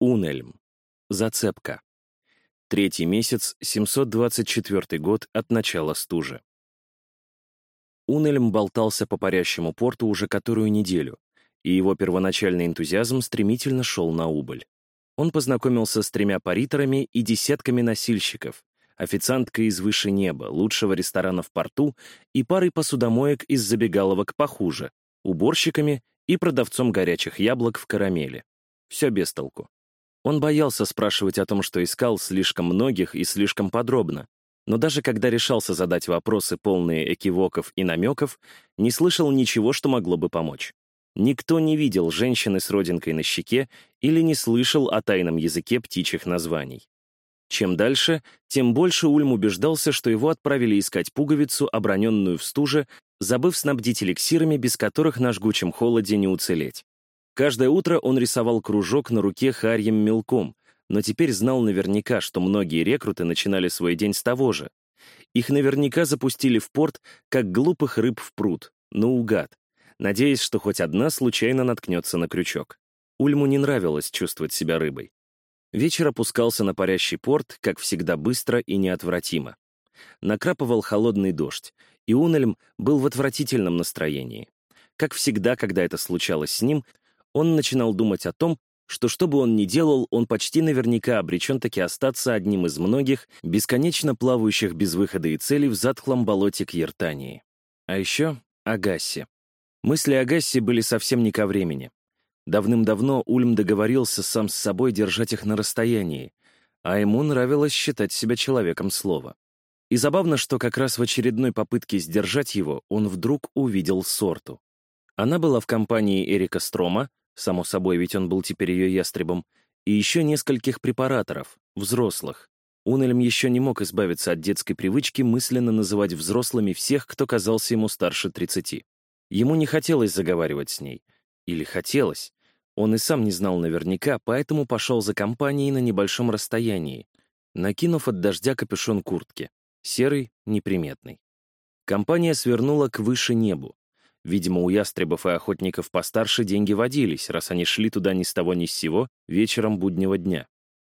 Унельм. Зацепка. Третий месяц, 724 год от начала стужи. Унельм болтался по парящему порту уже которую неделю, и его первоначальный энтузиазм стремительно шел на убыль. Он познакомился с тремя париторами и десятками носильщиков, официанткой из выше неба, лучшего ресторана в порту и парой посудомоек из забегаловок похуже, уборщиками и продавцом горячих яблок в карамели. Все без толку. Он боялся спрашивать о том, что искал, слишком многих и слишком подробно, но даже когда решался задать вопросы, полные экивоков и намеков, не слышал ничего, что могло бы помочь. Никто не видел женщины с родинкой на щеке или не слышал о тайном языке птичьих названий. Чем дальше, тем больше Ульм убеждался, что его отправили искать пуговицу, оброненную в стуже, забыв снабдить эликсирами, без которых на жгучем холоде не уцелеть. Каждое утро он рисовал кружок на руке харьем мелком, но теперь знал наверняка, что многие рекруты начинали свой день с того же. Их наверняка запустили в порт, как глупых рыб в пруд, наугад, надеясь, что хоть одна случайно наткнется на крючок. Ульму не нравилось чувствовать себя рыбой. Вечер опускался на парящий порт, как всегда быстро и неотвратимо. Накрапывал холодный дождь, и Унельм был в отвратительном настроении. Как всегда, когда это случалось с ним, он начинал думать о том, что что бы он ни делал, он почти наверняка обречен таки остаться одним из многих, бесконечно плавающих без выхода и цели в затхлом болоте Кьертании. А еще о Гассе. Мысли о Гассе были совсем не ко времени. Давным-давно Ульм договорился сам с собой держать их на расстоянии, а ему нравилось считать себя человеком слова. И забавно, что как раз в очередной попытке сдержать его он вдруг увидел Сорту. Она была в компании Эрика Строма, само собой, ведь он был теперь ее ястребом, и еще нескольких препараторов, взрослых. Унельм еще не мог избавиться от детской привычки мысленно называть взрослыми всех, кто казался ему старше 30. Ему не хотелось заговаривать с ней, или хотелось. Он и сам не знал наверняка, поэтому пошел за компанией на небольшом расстоянии, накинув от дождя капюшон куртки, серый, неприметный. Компания свернула к выше небу. Видимо, у ястребов и охотников постарше деньги водились, раз они шли туда ни с того ни с сего вечером буднего дня.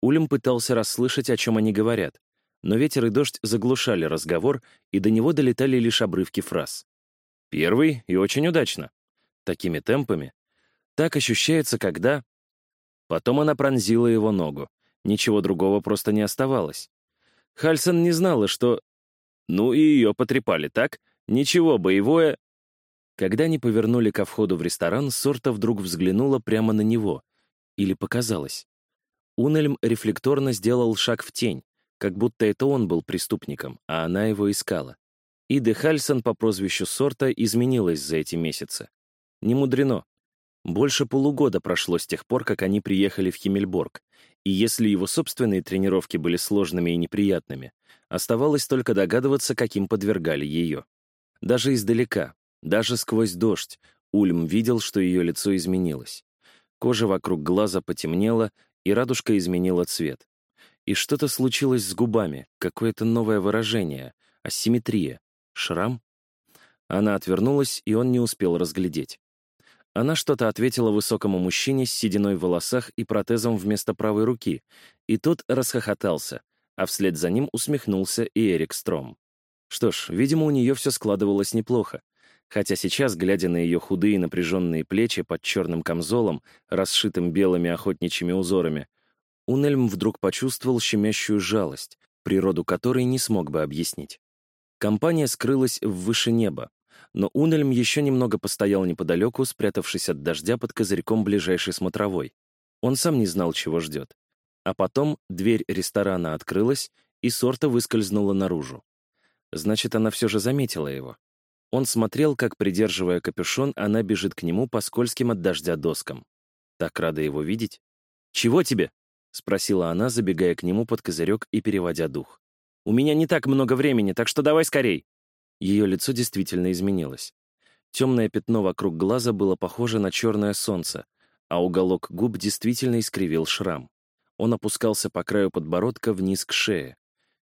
Улем пытался расслышать, о чем они говорят, но ветер и дождь заглушали разговор, и до него долетали лишь обрывки фраз. Первый и очень удачно. Такими темпами. Так ощущается, когда... Потом она пронзила его ногу. Ничего другого просто не оставалось. Хальсон не знала, что... Ну и ее потрепали, так? Ничего, боевое... Когда они повернули ко входу в ресторан, Сорта вдруг взглянула прямо на него. Или показалось. Унельм рефлекторно сделал шаг в тень, как будто это он был преступником, а она его искала. Ида Хальсон по прозвищу Сорта изменилась за эти месяцы. Не мудрено. Больше полугода прошло с тех пор, как они приехали в Химмельборг, и если его собственные тренировки были сложными и неприятными, оставалось только догадываться, каким подвергали ее. Даже издалека, даже сквозь дождь, Ульм видел, что ее лицо изменилось. Кожа вокруг глаза потемнела, и радужка изменила цвет. И что-то случилось с губами, какое-то новое выражение, асимметрия, шрам. Она отвернулась, и он не успел разглядеть. Она что-то ответила высокому мужчине с сединой в волосах и протезом вместо правой руки, и тот расхохотался, а вслед за ним усмехнулся и Эрик Стром. Что ж, видимо, у нее все складывалось неплохо хотя сейчас, глядя на ее худые напряженные плечи под черным камзолом, расшитым белыми охотничьими узорами, Унельм вдруг почувствовал щемящую жалость, природу которой не смог бы объяснить. Компания скрылась в выше неба, но Унельм еще немного постоял неподалеку, спрятавшись от дождя под козырьком ближайшей смотровой. Он сам не знал, чего ждет. А потом дверь ресторана открылась, и Сорта выскользнула наружу. Значит, она все же заметила его. Он смотрел, как, придерживая капюшон, она бежит к нему по скользким от дождя доскам. Так рада его видеть. «Чего тебе?» — спросила она, забегая к нему под козырек и переводя дух. «У меня не так много времени, так что давай скорей!» Ее лицо действительно изменилось. Темное пятно вокруг глаза было похоже на черное солнце, а уголок губ действительно искривил шрам. Он опускался по краю подбородка вниз к шее.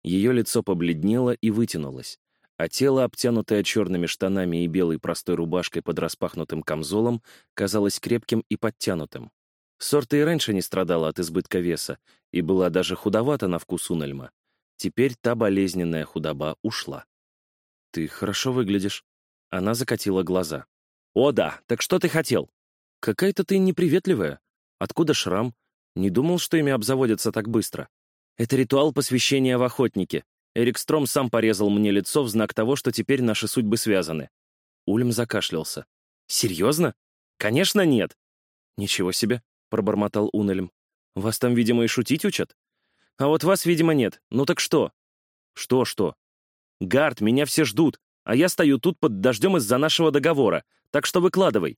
Ее лицо побледнело и вытянулось а тело, обтянутое черными штанами и белой простой рубашкой под распахнутым камзолом, казалось крепким и подтянутым. Сорта и раньше не страдала от избытка веса и была даже худовата на вкус Унельма. Теперь та болезненная худоба ушла. «Ты хорошо выглядишь». Она закатила глаза. «О да, так что ты хотел?» «Какая-то ты неприветливая. Откуда шрам? Не думал, что ими обзаводятся так быстро. Это ритуал посвящения в охотнике. Эрик Стром сам порезал мне лицо в знак того, что теперь наши судьбы связаны». Ульм закашлялся. «Серьезно? Конечно, нет!» «Ничего себе!» — пробормотал Унельм. «Вас там, видимо, и шутить учат? А вот вас, видимо, нет. Ну так что?» «Что-что?» «Гард, меня все ждут, а я стою тут под дождем из-за нашего договора, так что выкладывай».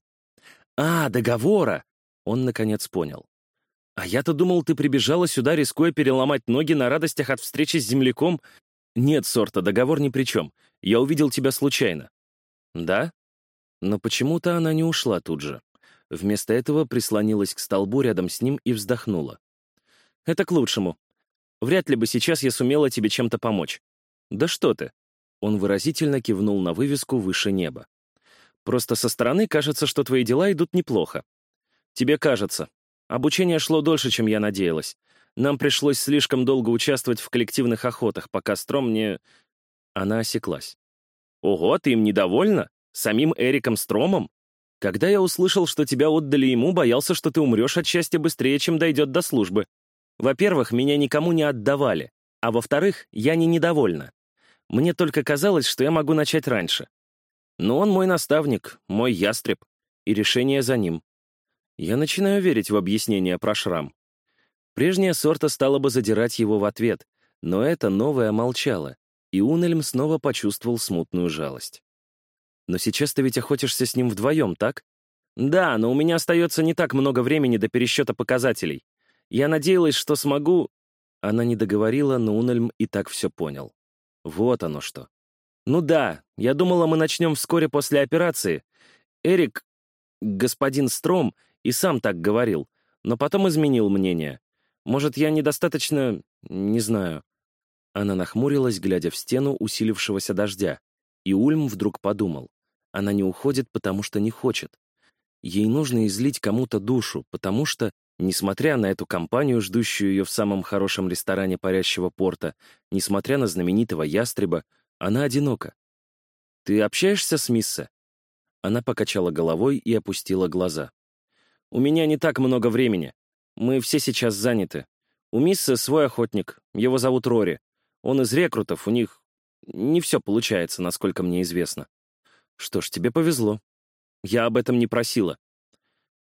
«А, договора!» Он, наконец, понял. «А я-то думал, ты прибежала сюда, рискуя переломать ноги на радостях от встречи с земляком. Нет, Сорта, договор ни при чем. Я увидел тебя случайно». «Да?» Но почему-то она не ушла тут же. Вместо этого прислонилась к столбу рядом с ним и вздохнула. «Это к лучшему. Вряд ли бы сейчас я сумела тебе чем-то помочь. «Да что ты!» Он выразительно кивнул на вывеску выше неба. «Просто со стороны кажется, что твои дела идут неплохо. Тебе кажется. Обучение шло дольше, чем я надеялась. Нам пришлось слишком долго участвовать в коллективных охотах, пока Стром не...» Она осеклась. «Ого, ты им недовольна? Самим Эриком Стромом? Когда я услышал, что тебя отдали ему, боялся, что ты умрешь от счастья быстрее, чем дойдет до службы. Во-первых, меня никому не отдавали, а во-вторых, я не недовольна. Мне только казалось, что я могу начать раньше. Но он мой наставник, мой ястреб, и решение за ним. Я начинаю верить в объяснение про шрам. Прежняя сорта стала бы задирать его в ответ, но это новое молчало, и Унельм снова почувствовал смутную жалость. «Но сейчас ты ведь охотишься с ним вдвоем, так?» «Да, но у меня остается не так много времени до пересчета показателей. Я надеялась, что смогу...» Она не договорила, но Унельм и так все понял. Вот оно что. Ну да, я думала, мы начнем вскоре после операции. Эрик, господин Стром, и сам так говорил, но потом изменил мнение. Может, я недостаточно... не знаю. Она нахмурилась, глядя в стену усилившегося дождя, и Ульм вдруг подумал. Она не уходит, потому что не хочет. Ей нужно излить кому-то душу, потому что Несмотря на эту компанию, ждущую ее в самом хорошем ресторане парящего порта, несмотря на знаменитого ястреба, она одинока. «Ты общаешься с Мисса?» Она покачала головой и опустила глаза. «У меня не так много времени. Мы все сейчас заняты. У Мисса свой охотник, его зовут Рори. Он из рекрутов, у них не все получается, насколько мне известно. Что ж, тебе повезло. Я об этом не просила.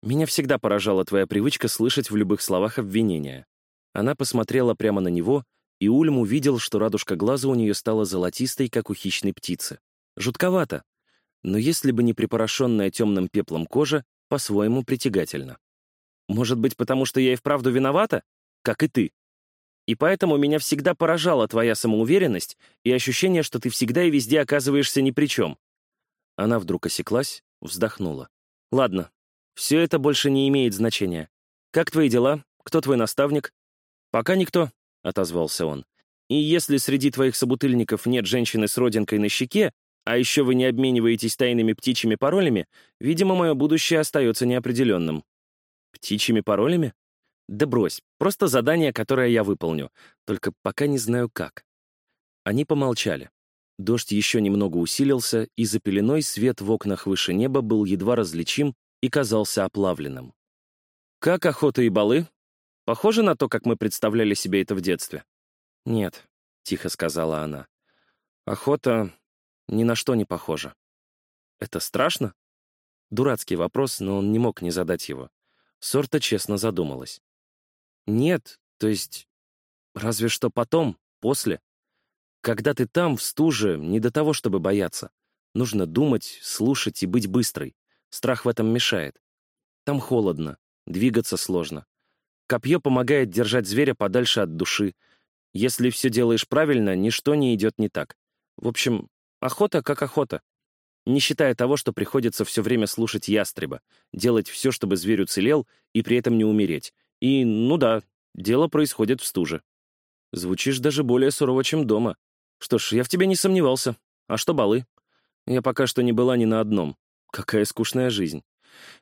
Меня всегда поражала твоя привычка слышать в любых словах обвинения. Она посмотрела прямо на него, и Ульм увидел, что радужка глаза у нее стала золотистой, как у хищной птицы. Жутковато. Но если бы не припорошенная темным пеплом кожа, по-своему притягательно. Может быть, потому что я и вправду виновата? Как и ты. И поэтому меня всегда поражала твоя самоуверенность и ощущение, что ты всегда и везде оказываешься ни при чем. Она вдруг осеклась, вздохнула. Ладно, все это больше не имеет значения. Как твои дела? Кто твой наставник?» «Пока никто», — отозвался он. «И если среди твоих собутыльников нет женщины с родинкой на щеке, а еще вы не обмениваетесь тайными птичьими паролями, видимо, мое будущее остается неопределенным». «Птичьими паролями?» «Да брось, просто задание, которое я выполню, только пока не знаю как». Они помолчали. Дождь еще немного усилился, и за пеленой свет в окнах выше неба был едва различим и казался оплавленным. «Как охота и балы? Похоже на то, как мы представляли себе это в детстве?» «Нет», — тихо сказала она. «Охота ни на что не похожа». «Это страшно?» Дурацкий вопрос, но он не мог не задать его. Сорта честно задумалась. «Нет, то есть... Разве что потом, после. Когда ты там, в стуже, не до того, чтобы бояться. Нужно думать, слушать и быть быстрой. Страх в этом мешает. Там холодно, двигаться сложно. Копье помогает держать зверя подальше от души. Если все делаешь правильно, ничто не идет не так. В общем, охота как охота. Не считая того, что приходится все время слушать ястреба, делать все, чтобы зверь уцелел и при этом не умереть. И, ну да, дело происходит в стуже. Звучишь даже более сурово, чем дома. Что ж, я в тебе не сомневался. А что балы? Я пока что не была ни на одном. Какая скучная жизнь.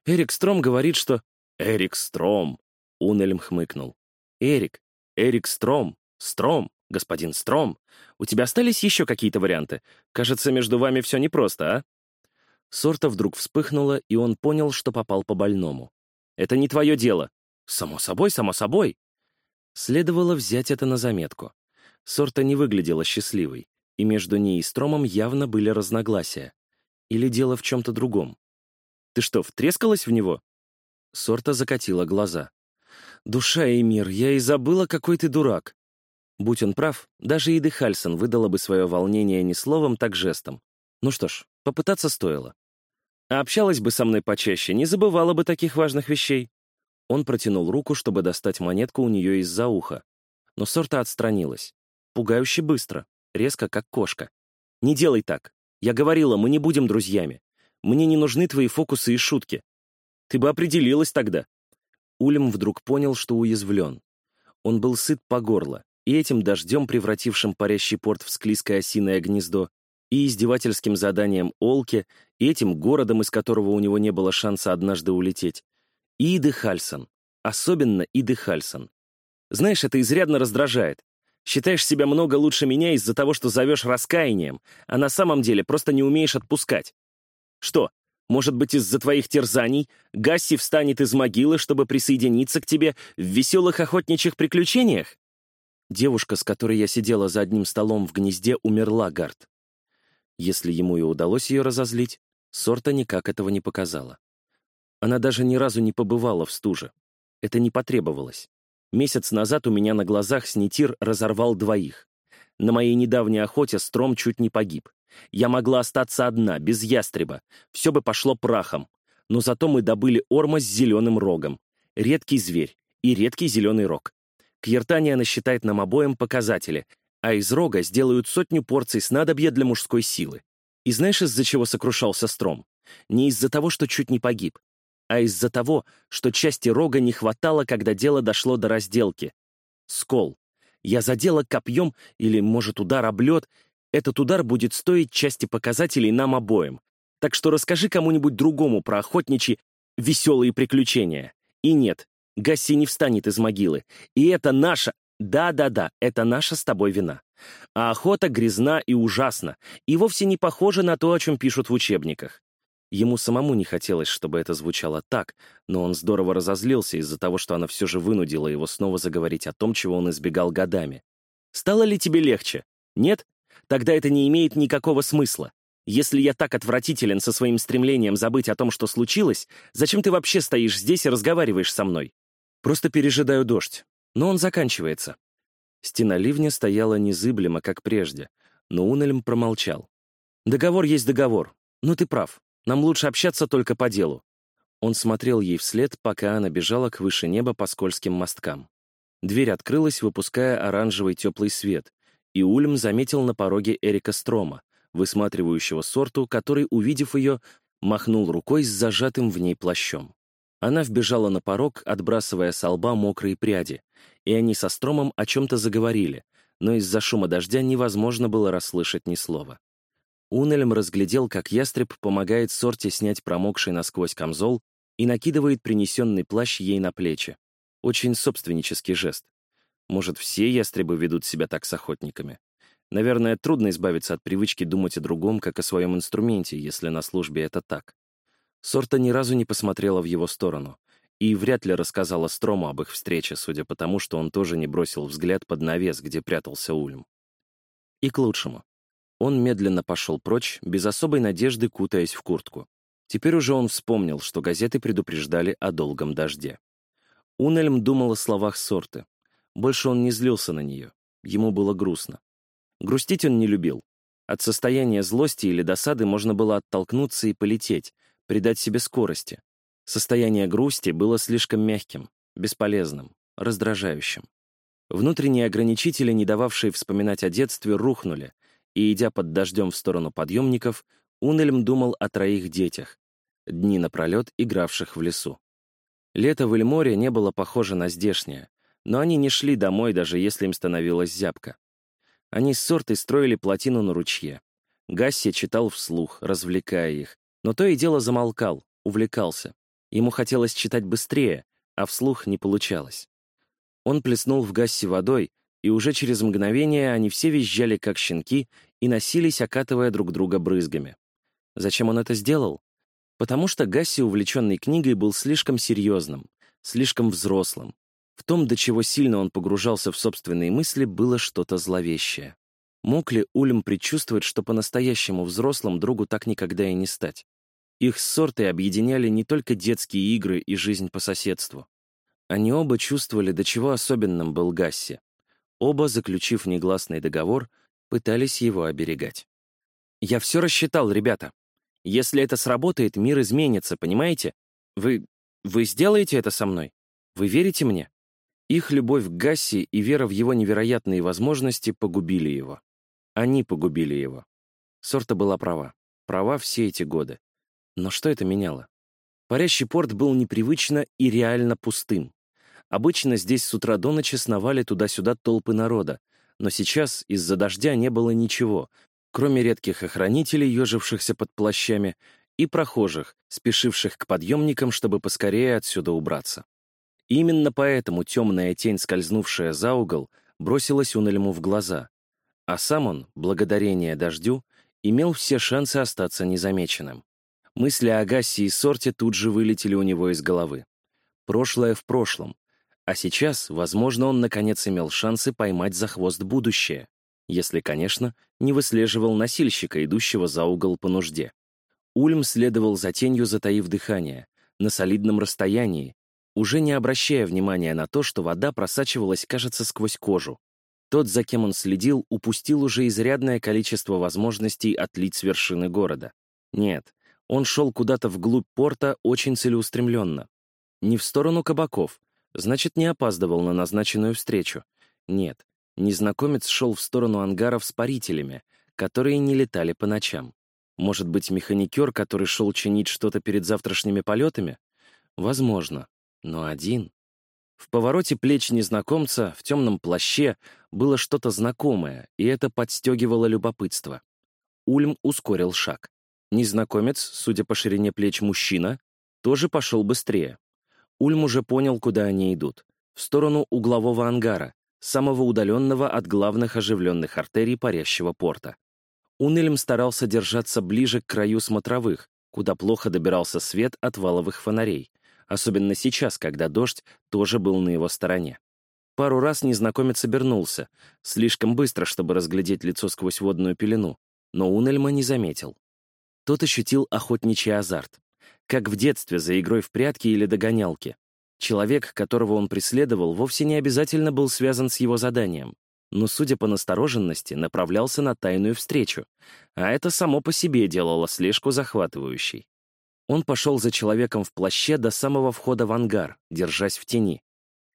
Эрик Стром говорит, что... Эрик Стром. Унельм хмыкнул. «Эрик, Эрик Стром, Стром, господин Стром, у тебя остались еще какие-то варианты? Кажется, между вами все непросто, а?» Сорта вдруг вспыхнула, и он понял, что попал по больному. «Это не твое дело». «Само собой, само собой». Следовало взять это на заметку. Сорта не выглядела счастливой, и между ней и Стромом явно были разногласия. Или дело в чем-то другом. «Ты что, втрескалась в него?» Сорта закатила глаза. «Душа и мир, я и забыла, какой ты дурак». Будь он прав, даже Иды Хальсон выдала бы свое волнение не словом, так жестом. Ну что ж, попытаться стоило. А общалась бы со мной почаще, не забывала бы таких важных вещей. Он протянул руку, чтобы достать монетку у нее из-за уха. Но Сорта отстранилась. Пугающе быстро, резко, как кошка. «Не делай так. Я говорила, мы не будем друзьями. Мне не нужны твои фокусы и шутки. Ты бы определилась тогда». Ульм вдруг понял, что уязвлен. Он был сыт по горло, и этим дождем, превратившим парящий порт в склизкое осиное гнездо, и издевательским заданием Олке, и этим городом, из которого у него не было шанса однажды улететь, и Иды Хальсон, особенно Иды Хальсон. Знаешь, это изрядно раздражает. Считаешь себя много лучше меня из-за того, что зовешь раскаянием, а на самом деле просто не умеешь отпускать. Что, может быть, из-за твоих терзаний Гасси встанет из могилы, чтобы присоединиться к тебе в веселых охотничьих приключениях? Девушка, с которой я сидела за одним столом в гнезде, умерла, Гард. Если ему и удалось ее разозлить, Сорта никак этого не показала. Она даже ни разу не побывала в стуже. Это не потребовалось. Месяц назад у меня на глазах снитир разорвал двоих. На моей недавней охоте Стром чуть не погиб. Я могла остаться одна, без ястреба. Все бы пошло прахом. Но зато мы добыли орма с зеленым рогом. Редкий зверь и редкий зеленый рог. Кьертания насчитает нам обоим показатели, а из рога сделают сотню порций снадобья для мужской силы. И знаешь, из-за чего сокрушался Стром? Не из-за того, что чуть не погиб, а из-за того, что части рога не хватало, когда дело дошло до разделки. Скол. Я задела копьем, или, может, удар об лед. Этот удар будет стоить части показателей нам обоим. Так что расскажи кому-нибудь другому про охотничьи веселые приключения. И нет, Гасси не встанет из могилы. И это наша, да-да-да, это наша с тобой вина. А охота грязна и ужасна, и вовсе не похожа на то, о чем пишут в учебниках. Ему самому не хотелось, чтобы это звучало так, но он здорово разозлился из-за того, что она все же вынудила его снова заговорить о том, чего он избегал годами. «Стало ли тебе легче? Нет? Тогда это не имеет никакого смысла. Если я так отвратителен со своим стремлением забыть о том, что случилось, зачем ты вообще стоишь здесь и разговариваешь со мной? Просто пережидаю дождь. Но он заканчивается. Стена ливня стояла незыблемо, как прежде, но Унельм промолчал. «Договор есть договор. Но ты прав. Нам лучше общаться только по делу». Он смотрел ей вслед, пока она бежала к выше неба по скользким мосткам. Дверь открылась, выпуская оранжевый теплый свет, и Ульм заметил на пороге Эрика Строма, высматривающего сорту, который, увидев ее, махнул рукой с зажатым в ней плащом. Она вбежала на порог, отбрасывая со лба мокрые пряди, и они со Стромом о чем-то заговорили, но из-за шума дождя невозможно было расслышать ни слова. Унельм разглядел, как ястреб помогает Сорте снять промокший насквозь камзол и накидывает принесенный плащ ей на плечи. Очень собственнический жест. Может, все ястребы ведут себя так с охотниками? Наверное, трудно избавиться от привычки думать о другом, как о своем инструменте, если на службе это так. Сорта ни разу не посмотрела в его сторону и вряд ли рассказала Строму об их встрече, судя по тому, что он тоже не бросил взгляд под навес, где прятался Ульм. И к лучшему. Он медленно пошел прочь, без особой надежды кутаясь в куртку. Теперь уже он вспомнил, что газеты предупреждали о долгом дожде. Унельм думал о словах Сорты. Больше он не злился на нее. Ему было грустно. Грустить он не любил. От состояния злости или досады можно было оттолкнуться и полететь, придать себе скорости. Состояние грусти было слишком мягким, бесполезным, раздражающим. Внутренние ограничители, не дававшие вспоминать о детстве, рухнули, и, идя под дождем в сторону подъемников, Унельм думал о троих детях, дни напролет игравших в лесу. Лето в Эльморе не было похоже на здешнее, но они не шли домой, даже если им становилось зябко. Они с сортой строили плотину на ручье. Гасси читал вслух, развлекая их, но то и дело замолкал, увлекался. Ему хотелось читать быстрее, а вслух не получалось. Он плеснул в Гасси водой, и уже через мгновение они все визжали, как щенки, и носились, окатывая друг друга брызгами. Зачем он это сделал? Потому что Гасси, увлеченный книгой, был слишком серьезным, слишком взрослым. В том, до чего сильно он погружался в собственные мысли, было что-то зловещее. Мог ли Ульм предчувствовать, что по-настоящему взрослым другу так никогда и не стать? Их ссорты объединяли не только детские игры и жизнь по соседству. Они оба чувствовали, до чего особенным был Гасси. Оба, заключив негласный договор, пытались его оберегать. «Я все рассчитал, ребята. Если это сработает, мир изменится, понимаете? Вы... вы сделаете это со мной? Вы верите мне?» Их любовь к Гасси и вера в его невероятные возможности погубили его. Они погубили его. Сорта была права. Права все эти годы. Но что это меняло? Парящий порт был непривычно и реально пустым. Обычно здесь с утра до ночи сновали туда-сюда толпы народа, но сейчас из-за дождя не было ничего, кроме редких охранителей, ежившихся под плащами, и прохожих, спешивших к подъемникам, чтобы поскорее отсюда убраться. Именно поэтому темная тень, скользнувшая за угол, бросилась Унельму в глаза, а сам он, благодарение дождю, имел все шансы остаться незамеченным. Мысли о Гассе и Сорте тут же вылетели у него из головы. Прошлое в прошлом, а сейчас, возможно, он наконец имел шансы поймать за хвост будущее, если, конечно, не выслеживал носильщика, идущего за угол по нужде. Ульм следовал за тенью, затаив дыхание, на солидном расстоянии, уже не обращая внимания на то, что вода просачивалась, кажется, сквозь кожу. Тот, за кем он следил, упустил уже изрядное количество возможностей отлить с вершины города. Нет, он шел куда-то вглубь порта очень целеустремленно. Не в сторону кабаков, значит, не опаздывал на назначенную встречу. Нет, незнакомец шел в сторону ангаров с парителями, которые не летали по ночам. Может быть, механикер, который шел чинить что-то перед завтрашними полетами? Возможно, но один. В повороте плеч незнакомца, в темном плаще, было что-то знакомое, и это подстегивало любопытство. Ульм ускорил шаг. Незнакомец, судя по ширине плеч мужчина, тоже пошел быстрее. Ульм уже понял, куда они идут. В сторону углового ангара, самого удаленного от главных оживленных артерий парящего порта. Унельм старался держаться ближе к краю смотровых, куда плохо добирался свет от валовых фонарей, особенно сейчас, когда дождь тоже был на его стороне. Пару раз незнакомец обернулся, слишком быстро, чтобы разглядеть лицо сквозь водную пелену, но Унельма не заметил. Тот ощутил охотничий азарт, как в детстве за игрой в прятки или догонялки. Человек, которого он преследовал, вовсе не обязательно был связан с его заданием, но, судя по настороженности, направлялся на тайную встречу, а это само по себе делало слежку захватывающей. Он пошел за человеком в плаще до самого входа в ангар, держась в тени.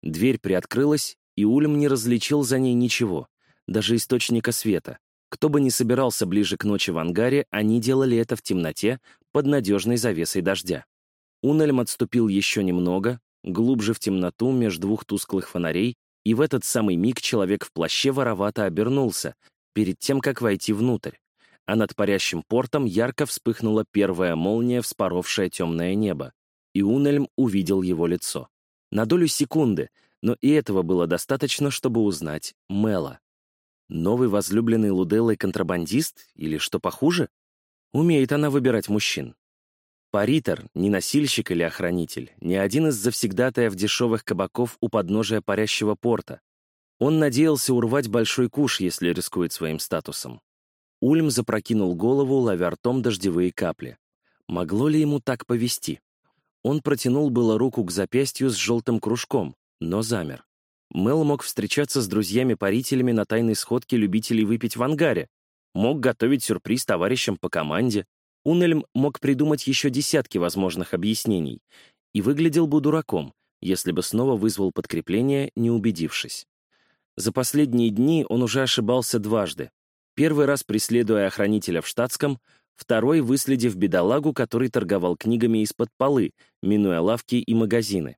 Дверь приоткрылась, и Ульм не различил за ней ничего, даже источника света. Кто бы ни собирался ближе к ночи в ангаре, они делали это в темноте под надежной завесой дождя. Унельм отступил еще немного, глубже в темноту между двух тусклых фонарей, и в этот самый миг человек в плаще воровато обернулся, перед тем, как войти внутрь а над парящим портом ярко вспыхнула первая молния, вспоровшая темное небо, и Унельм увидел его лицо. На долю секунды, но и этого было достаточно, чтобы узнать Мела. Новый возлюбленный Луделлой контрабандист или что похуже? Умеет она выбирать мужчин. Паритер, не носильщик или охранитель, не один из завсегдатаев дешевых кабаков у подножия парящего порта. Он надеялся урвать большой куш, если рискует своим статусом. Ульм запрокинул голову, ловя ртом дождевые капли. Могло ли ему так повести? Он протянул было руку к запястью с желтым кружком, но замер. Мел мог встречаться с друзьями-парителями на тайной сходке любителей выпить в ангаре, мог готовить сюрприз товарищам по команде. Унельм мог придумать еще десятки возможных объяснений и выглядел бы дураком, если бы снова вызвал подкрепление, не убедившись. За последние дни он уже ошибался дважды, Первый раз преследуя охранителя в штатском, второй выследив бедолагу, который торговал книгами из-под полы, минуя лавки и магазины.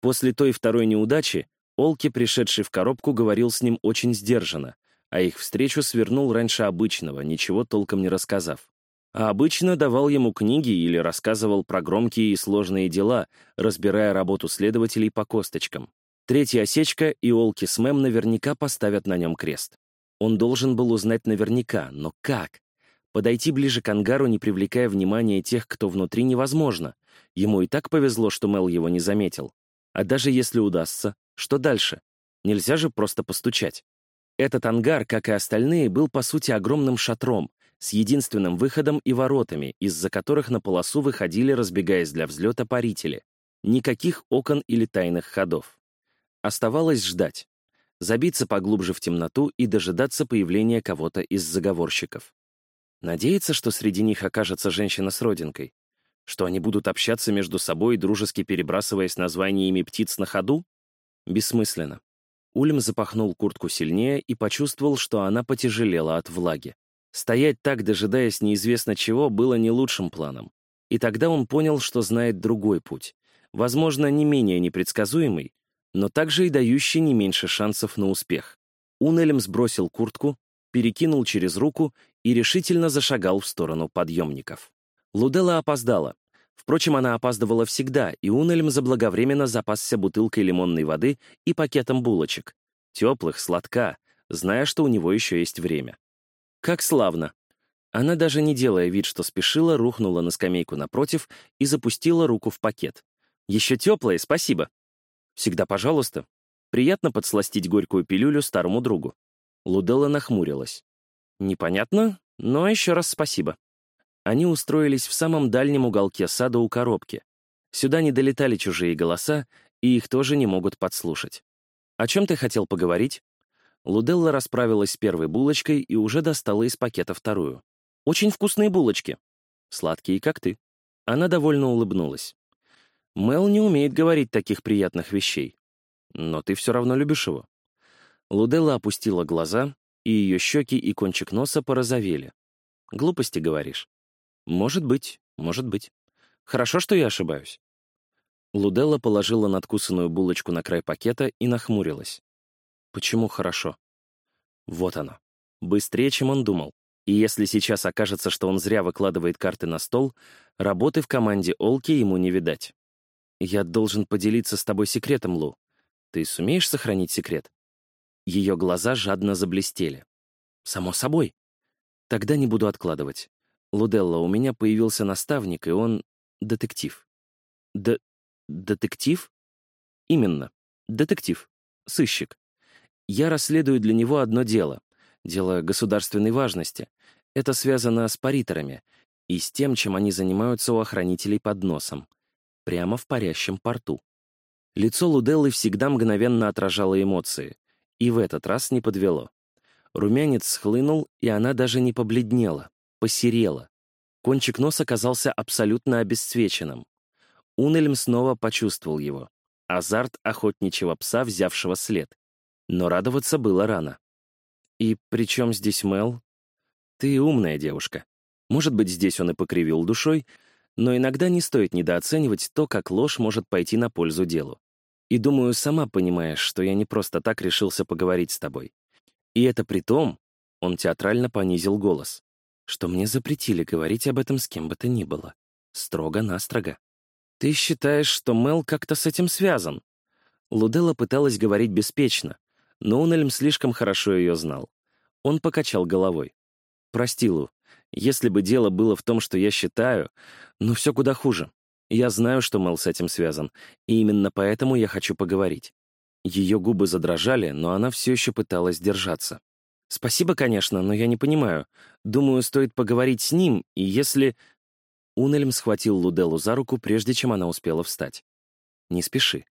После той второй неудачи Олки, пришедший в коробку, говорил с ним очень сдержанно, а их встречу свернул раньше обычного, ничего толком не рассказав. а обычно давал ему книги или рассказывал про громкие и сложные дела, разбирая работу следователей по косточкам. Третья осечка и Олки с Мэм наверняка поставят на нем крест. Он должен был узнать наверняка, но как? Подойти ближе к ангару, не привлекая внимания тех, кто внутри, невозможно. Ему и так повезло, что Мел его не заметил. А даже если удастся, что дальше? Нельзя же просто постучать. Этот ангар, как и остальные, был по сути огромным шатром, с единственным выходом и воротами, из-за которых на полосу выходили, разбегаясь для взлета, парители. Никаких окон или тайных ходов. Оставалось ждать. Забиться поглубже в темноту и дожидаться появления кого-то из заговорщиков. Надеяться, что среди них окажется женщина с родинкой? Что они будут общаться между собой, дружески перебрасываясь названиями птиц на ходу? Бессмысленно. Ульм запахнул куртку сильнее и почувствовал, что она потяжелела от влаги. Стоять так, дожидаясь неизвестно чего, было не лучшим планом. И тогда он понял, что знает другой путь. Возможно, не менее непредсказуемый, но также и дающий не меньше шансов на успех. Унелем сбросил куртку, перекинул через руку и решительно зашагал в сторону подъемников. Лудела опоздала. Впрочем, она опаздывала всегда, и Унельм заблаговременно запасся бутылкой лимонной воды и пакетом булочек. Теплых, сладка, зная, что у него еще есть время. Как славно! Она, даже не делая вид, что спешила, рухнула на скамейку напротив и запустила руку в пакет. «Еще теплое, спасибо!» «Всегда пожалуйста!» Приятно подсластить горькую пилюлю старому другу. Луделла нахмурилась. «Непонятно, но еще раз спасибо». Они устроились в самом дальнем уголке сада у коробки. Сюда не долетали чужие голоса, и их тоже не могут подслушать. «О чем ты хотел поговорить?» Луделла расправилась с первой булочкой и уже достала из пакета вторую. «Очень вкусные булочки. Сладкие, как ты». Она довольно улыбнулась. «Мел не умеет говорить таких приятных вещей. Но ты все равно любишь его. Луделла опустила глаза, и ее щеки и кончик носа порозовели. «Глупости, говоришь?» «Может быть, может быть. Хорошо, что я ошибаюсь». Луделла положила надкусанную булочку на край пакета и нахмурилась. «Почему хорошо?» Вот оно. Быстрее, чем он думал. И если сейчас окажется, что он зря выкладывает карты на стол, работы в команде Олки ему не видать. «Я должен поделиться с тобой секретом, Лу. Ты сумеешь сохранить секрет?» Ее глаза жадно заблестели. «Само собой. Тогда не буду откладывать. Луделла, у меня появился наставник, и он — детектив». «Д... детектив?» «Именно. Детектив. Сыщик. Я расследую для него одно дело. Дело государственной важности. Это связано с париторами и с тем, чем они занимаются у охранителей под носом. Прямо в парящем порту. Лицо Луделлы всегда мгновенно отражало эмоции. И в этот раз не подвело. Румянец схлынул, и она даже не побледнела, посерела. Кончик носа казался абсолютно обесцвеченным. Унельм снова почувствовал его. Азарт охотничьего пса, взявшего след. Но радоваться было рано. «И при чем здесь Мел?» «Ты умная девушка. Может быть, здесь он и покривил душой, но иногда не стоит недооценивать то, как ложь может пойти на пользу делу. И думаю, сама понимаешь, что я не просто так решился поговорить с тобой. И это при том, он театрально понизил голос, что мне запретили говорить об этом с кем бы то ни было. Строго-настрого. Ты считаешь, что Мел как-то с этим связан? Лудела пыталась говорить беспечно, но Унельм слишком хорошо ее знал. Он покачал головой. «Прости, Лу, если бы дело было в том, что я считаю, но все куда хуже. Я знаю, что Мэл с этим связан, и именно поэтому я хочу поговорить. Ее губы задрожали, но она все еще пыталась держаться. «Спасибо, конечно, но я не понимаю. Думаю, стоит поговорить с ним, и если...» Унельм схватил Луделу за руку, прежде чем она успела встать. «Не спеши».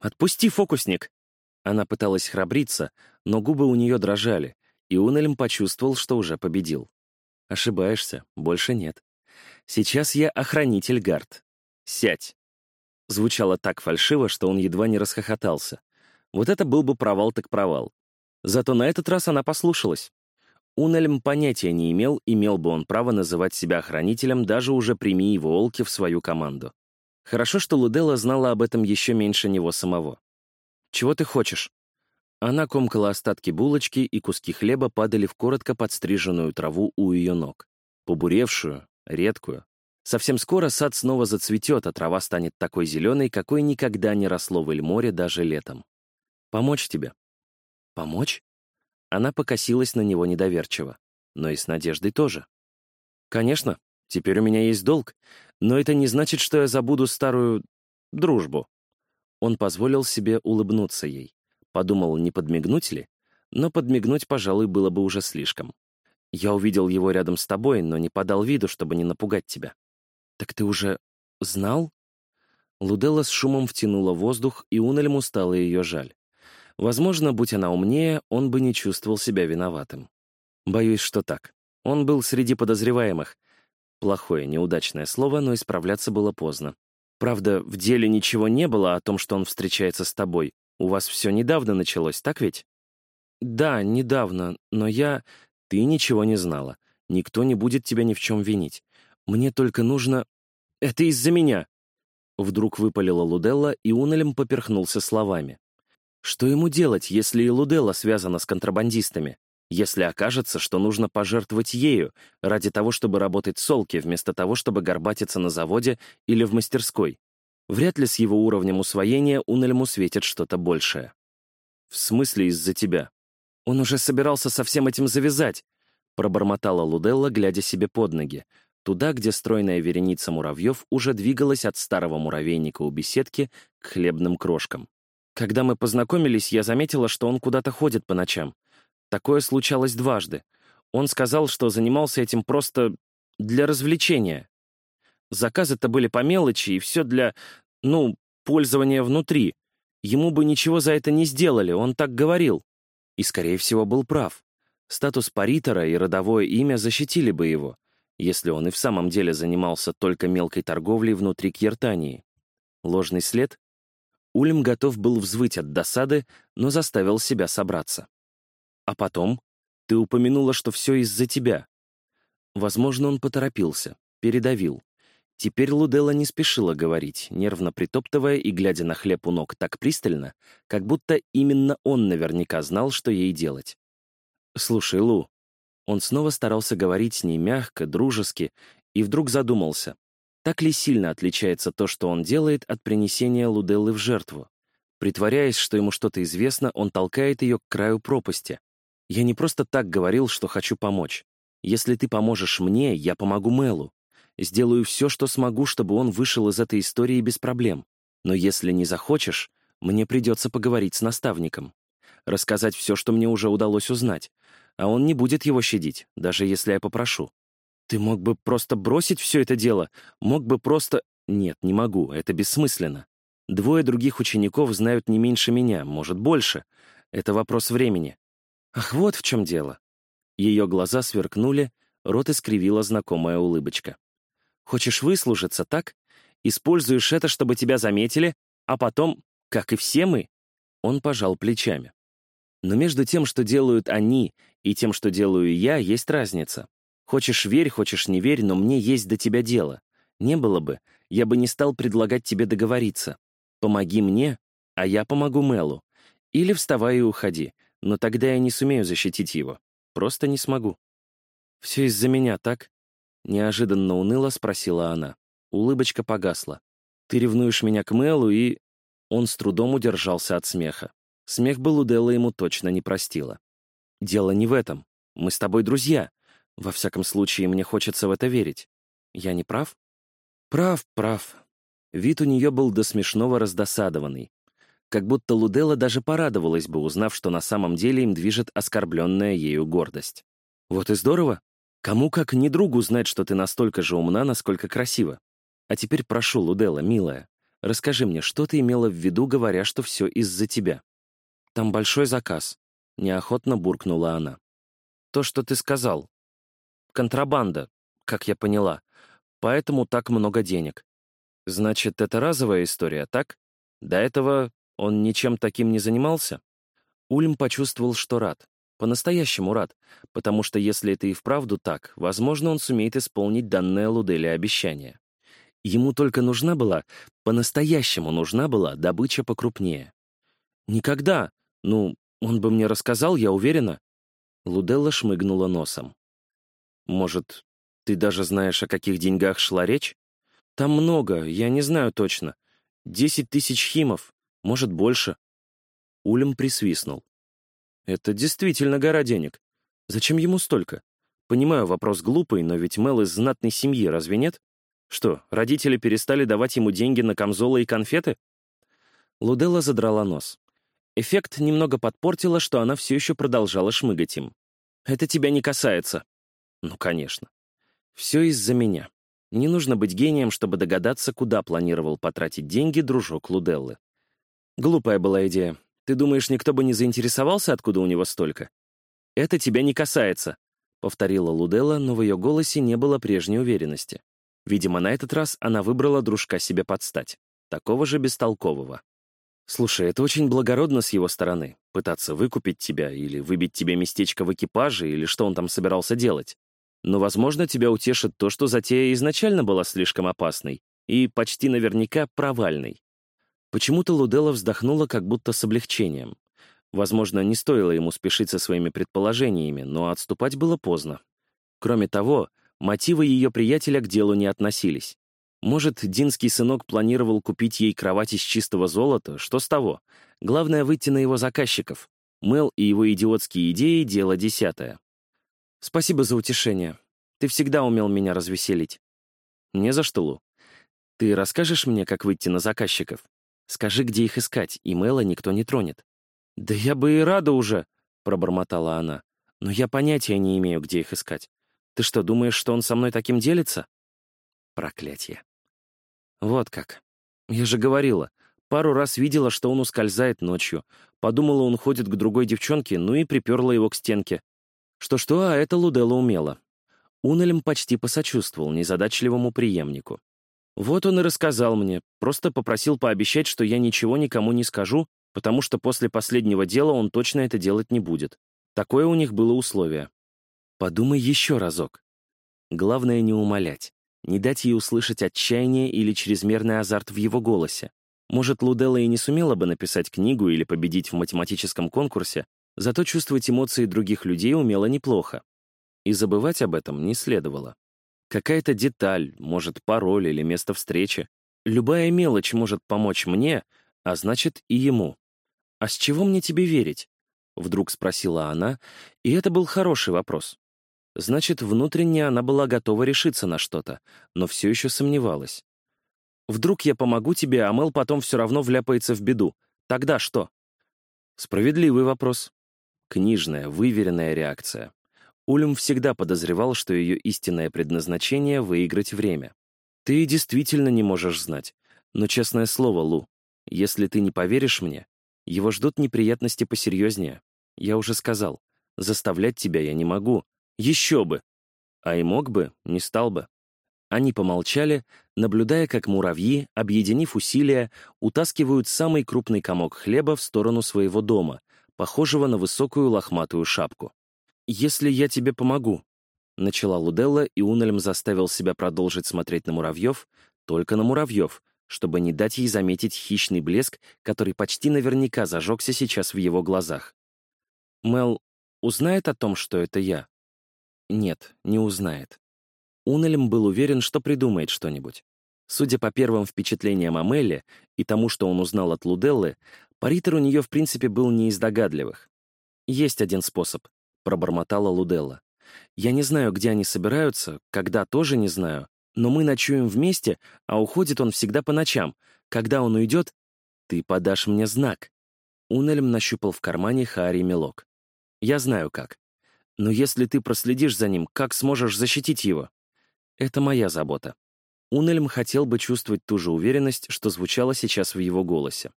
«Отпусти, фокусник!» Она пыталась храбриться, но губы у нее дрожали, и Унельм почувствовал, что уже победил. «Ошибаешься, больше нет. Сейчас я охранитель Гард, «Сядь!» Звучало так фальшиво, что он едва не расхохотался. Вот это был бы провал так провал. Зато на этот раз она послушалась. Унельм понятия не имел, имел бы он право называть себя охранителем, даже уже прими его Олки в свою команду. Хорошо, что Луделла знала об этом еще меньше него самого. «Чего ты хочешь?» Она комкала остатки булочки, и куски хлеба падали в коротко подстриженную траву у ее ног. Побуревшую, редкую. Совсем скоро сад снова зацветет, а трава станет такой зеленой, какой никогда не росло в Эльморе даже летом. Помочь тебе? Помочь? Она покосилась на него недоверчиво, но и с надеждой тоже. Конечно, теперь у меня есть долг, но это не значит, что я забуду старую дружбу. Он позволил себе улыбнуться ей. Подумал, не подмигнуть ли? Но подмигнуть, пожалуй, было бы уже слишком. Я увидел его рядом с тобой, но не подал виду, чтобы не напугать тебя. «Так ты уже знал?» Луделла с шумом втянула воздух, и Унельму стало ее жаль. Возможно, будь она умнее, он бы не чувствовал себя виноватым. Боюсь, что так. Он был среди подозреваемых. Плохое, неудачное слово, но исправляться было поздно. Правда, в деле ничего не было о том, что он встречается с тобой. У вас все недавно началось, так ведь? Да, недавно, но я... Ты ничего не знала. Никто не будет тебя ни в чем винить. Мне только нужно... Это из-за меня!» Вдруг выпалила Луделла, и Унелем поперхнулся словами. Что ему делать, если и Луделла связана с контрабандистами? Если окажется, что нужно пожертвовать ею ради того, чтобы работать с Олки, вместо того, чтобы горбатиться на заводе или в мастерской? Вряд ли с его уровнем усвоения Унельму светит что-то большее. «В смысле из-за тебя? Он уже собирался со всем этим завязать», пробормотала Луделла, глядя себе под ноги, туда, где стройная вереница муравьев уже двигалась от старого муравейника у беседки к хлебным крошкам. Когда мы познакомились, я заметила, что он куда-то ходит по ночам. Такое случалось дважды. Он сказал, что занимался этим просто для развлечения. Заказы-то были по мелочи, и все для, ну, пользования внутри. Ему бы ничего за это не сделали, он так говорил. И, скорее всего, был прав. Статус паритора и родовое имя защитили бы его если он и в самом деле занимался только мелкой торговлей внутри Кьертании. Ложный след? Ульм готов был взвыть от досады, но заставил себя собраться. А потом ты упомянула, что все из-за тебя. Возможно, он поторопился, передавил. Теперь Луделла не спешила говорить, нервно притоптывая и глядя на хлеб у ног так пристально, как будто именно он наверняка знал, что ей делать. «Слушай, Лу, он снова старался говорить с ней мягко, дружески, и вдруг задумался, так ли сильно отличается то, что он делает, от принесения Луделлы в жертву. Притворяясь, что ему что-то известно, он толкает ее к краю пропасти. «Я не просто так говорил, что хочу помочь. Если ты поможешь мне, я помогу Мелу. Сделаю все, что смогу, чтобы он вышел из этой истории без проблем. Но если не захочешь, мне придется поговорить с наставником. Рассказать все, что мне уже удалось узнать, а он не будет его щадить, даже если я попрошу. Ты мог бы просто бросить все это дело, мог бы просто... Нет, не могу, это бессмысленно. Двое других учеников знают не меньше меня, может, больше. Это вопрос времени. Ах, вот в чем дело. Ее глаза сверкнули, рот искривила знакомая улыбочка. Хочешь выслужиться, так? Используешь это, чтобы тебя заметили, а потом, как и все мы, он пожал плечами. Но между тем, что делают они, и тем, что делаю я, есть разница. Хочешь верь, хочешь не верь, но мне есть до тебя дело. Не было бы, я бы не стал предлагать тебе договориться. Помоги мне, а я помогу Мелу. Или вставай и уходи, но тогда я не сумею защитить его. Просто не смогу. «Все из-за меня, так?» Неожиданно уныло спросила она. Улыбочка погасла. «Ты ревнуешь меня к Мелу и...» Он с трудом удержался от смеха. Смех Балуделла ему точно не простила. «Дело не в этом. Мы с тобой друзья. Во всяком случае, мне хочется в это верить. Я не прав?» «Прав, прав». Вид у нее был до смешного раздосадованный. Как будто Луделла даже порадовалась бы, узнав, что на самом деле им движет оскорбленная ею гордость. «Вот и здорово. Кому как не другу знать, что ты настолько же умна, насколько красива. А теперь прошу, Луделла, милая, расскажи мне, что ты имела в виду, говоря, что все из-за тебя?» Там большой заказ», — неохотно буркнула она. «То, что ты сказал. Контрабанда, как я поняла. Поэтому так много денег. Значит, это разовая история, так? До этого он ничем таким не занимался?» Ульм почувствовал, что рад. По-настоящему рад, потому что если это и вправду так, возможно, он сумеет исполнить данное Луделе обещание. Ему только нужна была, по-настоящему нужна была добыча покрупнее. «Никогда!» «Ну, он бы мне рассказал, я уверена». Луделла шмыгнула носом. «Может, Ты даже знаешь, о каких деньгах шла речь? Там много, я не знаю точно. Десять тысяч химов, может, больше. Улем присвистнул. Это действительно гора денег. Зачем ему столько? Понимаю, вопрос глупый, но ведь Мел из знатной семьи, разве нет? Что, родители перестали давать ему деньги на камзолы и конфеты? Луделла задрала нос. Эффект немного подпортило, что она все еще продолжала шмыгать им. «Это тебя не касается». «Ну, конечно. Все из-за меня. Не нужно быть гением, чтобы догадаться, куда планировал потратить деньги дружок Луделлы. Глупая была идея. Ты думаешь, никто бы не заинтересовался, откуда у него столько? Это тебя не касается, — повторила Луделла, но в ее голосе не было прежней уверенности. Видимо, на этот раз она выбрала дружка себе подстать, такого же бестолкового. «Слушай, это очень благородно с его стороны, пытаться выкупить тебя или выбить тебе местечко в экипаже, или что он там собирался делать. Но, возможно, тебя утешит то, что затея изначально была слишком опасной и почти наверняка провальной. Почему-то Луделла вздохнула как будто с облегчением. Возможно, не стоило ему спешить со своими предположениями, но отступать было поздно. Кроме того, мотивы ее приятеля к делу не относились. Может, динский сынок планировал купить ей кровать из чистого золота, что с того? Главное — выйти на его заказчиков. Мел и его идиотские идеи — дело десятое. Спасибо за утешение. Ты всегда умел меня развеселить. Не за что, Лу. Ты расскажешь мне, как выйти на заказчиков? Скажи, где их искать, и Мэла никто не тронет. Да я бы и рада уже, пробормотала она. Но я понятия не имею, где их искать. Ты что, думаешь, что он со мной таким делится? Проклятье. Вот как. Я же говорила. Пару раз видела, что он ускользает ночью. Подумала, он ходит к другой девчонке, ну и приперла его к стенке. Что-что, а это Луделла умела. Унелем почти посочувствовал незадачливому преемнику. Вот он и рассказал мне, просто попросил пообещать, что я ничего никому не скажу, потому что после последнего дела он точно это делать не будет. Такое у них было условие. Подумай еще разок. Главное не умолять, не дать ей услышать отчаяние или чрезмерный азарт в его голосе. Может, Луделла и не сумела бы написать книгу или победить в математическом конкурсе, Зато чувствовать эмоции других людей умела неплохо. И забывать об этом не следовало. Какая-то деталь, может, пароль или место встречи. Любая мелочь может помочь мне, а значит и ему. «А с чего мне тебе верить?» — вдруг спросила она, и это был хороший вопрос. Значит, внутренне она была готова решиться на что-то, но все еще сомневалась. «Вдруг я помогу тебе, а Мел потом все равно вляпается в беду. Тогда что?» Справедливый вопрос. Книжная, выверенная реакция. Ульм всегда подозревал, что ее истинное предназначение — выиграть время. Ты действительно не можешь знать. Но, честное слово, Лу, если ты не поверишь мне, его ждут неприятности посерьезнее. Я уже сказал, заставлять тебя я не могу. Еще бы! А и мог бы, не стал бы. Они помолчали, наблюдая, как муравьи, объединив усилия, утаскивают самый крупный комок хлеба в сторону своего дома, похожего на высокую лохматую шапку. «Если я тебе помогу», — начала Луделла, и Унельм заставил себя продолжить смотреть на муравьев, только на муравьев, чтобы не дать ей заметить хищный блеск, который почти наверняка зажегся сейчас в его глазах. «Мел узнает о том, что это я?» «Нет, не узнает». Унельм был уверен, что придумает что-нибудь. Судя по первым впечатлениям о Мелле и тому, что он узнал от Луделлы, Паритер у нее, в принципе, был не из догадливых. «Есть один способ», — пробормотала Луделла. «Я не знаю, где они собираются, когда тоже не знаю, но мы ночуем вместе, а уходит он всегда по ночам. Когда он уйдет, ты подашь мне знак». Унельм нащупал в кармане Хари мелок. «Я знаю как. Но если ты проследишь за ним, как сможешь защитить его?» «Это моя забота». Унельм хотел бы чувствовать ту же уверенность, что звучало сейчас в его голосе.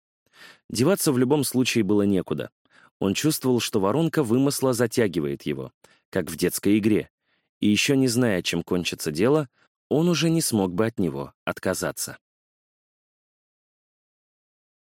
Деваться в любом случае было некуда. Он чувствовал, что воронка вымысла затягивает его, как в детской игре, и еще не зная, чем кончится дело, он уже не смог бы от него отказаться.